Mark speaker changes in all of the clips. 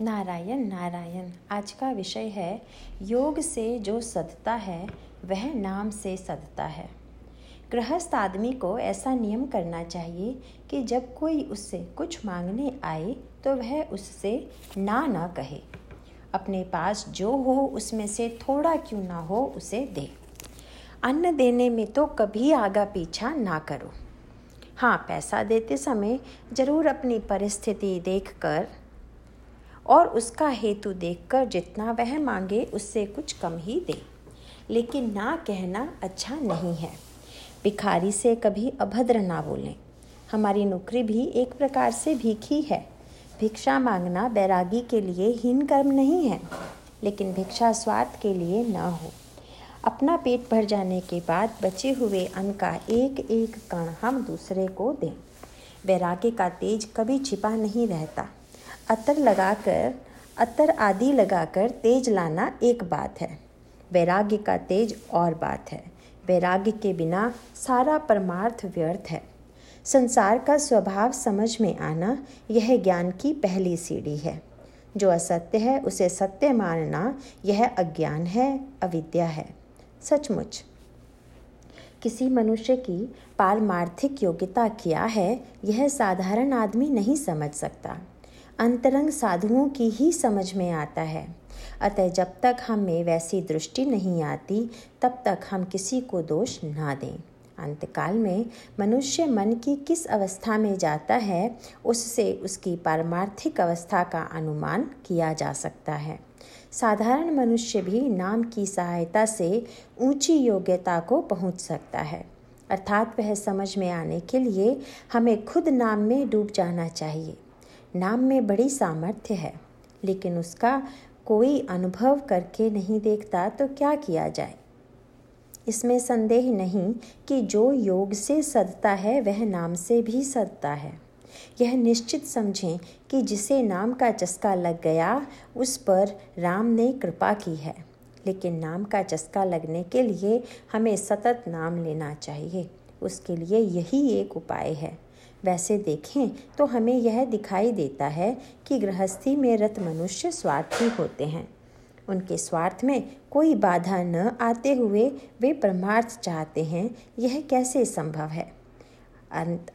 Speaker 1: नारायण नारायण, आज का विषय है योग से जो सदता है, वह नाम से सदता है। गृहस्थ आदमी को ऐसा नियम करना चाहिए कि जब कोई उससे कुछ मांगने आए तो वह उससे ना ना कहे। अपने पास जो हो, उसमें से थोड़ा क्यों ना हो, उसे दे। अन्न देने में तो कभी आगा पीछा ना करो। हाँ पैसा देते समय ज़रूर अपनी परिस्थिति देखकर और उसका हेतु देखकर जितना वह मांगे, उससे कुछ कम ही दे। लेकिन ना कहना अच्छा नहीं है। भिखारी से कभी अभद्र ना बोलें। हमारी नौकरी भी एक प्रकार से भीख ही। भिक्षा मांगना बैरागी के लिए हीन कर्म नहीं है, लेकिन भिक्षा स्वार्थ के लिए ना हो। अपना पेट भर जाने के बाद बचे हुए अन्न का एक एक कण हम दूसरे को दें। वैराग्य का तेज कभी छिपा नहीं रहता। अतर लगाकर, अतर आदि लगाकर तेज लाना एक बात है। वैराग्य का तेज और बात है। वैराग्य के बिना सारा परमार्थ व्यर्थ है। संसार का स्वभाव समझ में आना यह ज्ञान की पहली सीढ़ी है। जो असत्य है, उसे सत्य मानना यह अज्ञान है, अविद्या है। सचमुच। किसी मनुष्य की पारमार्थिक योग्यता क्या है, यह साधारण आदमी नहीं समझ सकता। अंतरंग साधुओं की ही समझ में आता है। अतः जब तक हमें वैसी दृष्टि नहीं आती, तब तक हम किसी को दोष ना दें। अंतकाल में मनुष्य मन की किस अवस्था में जाता है, उससे उसकी पारमार्थिक अवस्था का अनुमान किया जा सकता है। साधारण मनुष्य भी नाम की सहायता से ऊँची योग्यता को पहुँच सकता है। अर्थात वह समझ में आने के लिए हमें खुद नाम में डूब जाना चाहिए। नाम में बड़ी सामर्थ्य है, लेकिन उसका कोई अनुभव करके नहीं देखता तो क्या किया जाए? इसमें संदेह नहीं कि जो योग से सदता है, वह नाम से भी सदता है। यह निश्चित समझें कि जिसे नाम का चस्का लग गया, उस पर राम ने कृपा की है। लेकिन नाम का चस्का लगने के लिए हमें सतत नाम लेना चाहिए। उसके लिए यही एक उपाय है। वैसे देखें तो हमें यह दिखाई देता है कि गृहस्थी में रत मनुष्य स्वार्थी होते हैं। उनके स्वार्थ में कोई बाधा न आते हुए वे परमार्थ चाहते हैं, यह कैसे संभव है?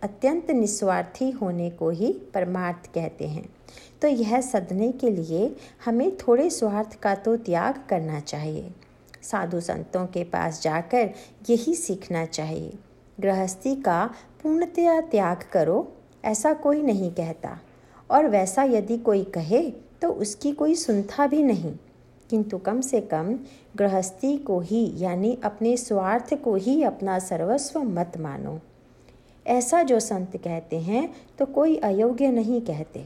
Speaker 1: अत्यंत निस्वार्थी होने को ही परमार्थ कहते हैं। तो यह सदने के लिए हमें थोड़े स्वार्थ का तो त्याग करना चाहिए। साधु संतों के पास जाकर यही सीखना चाहिए। गृहस्थी का पूर्णतया त्याग करो, ऐसा कोई नहीं कहता। और वैसा यदि कोई कहे तो उसकी कोई सुनता भी नहीं। किंतु कम से कम गृहस्थी को ही, यानी अपने स्वार्थ को ही अपना सर्वस्व मत मानो। ऐसा जो संत कहते हैं तो कोई अयोग्य नहीं कहते।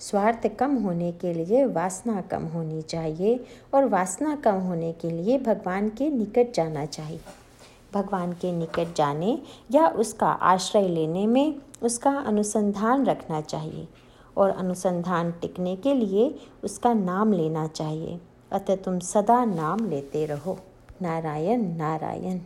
Speaker 1: स्वार्थ कम होने के लिए वासना कम होनी चाहिए, और वासना कम होने के लिए भगवान के निकट जाना चाहिए। भगवान के निकट जाने या उसका आश्रय लेने में उसका अनुसंधान रखना चाहिए और अनुसंधान टिकने के लिए उसका नाम लेना चाहिए। अतः तुम सदा नाम लेते रहो। नारायण नारायण।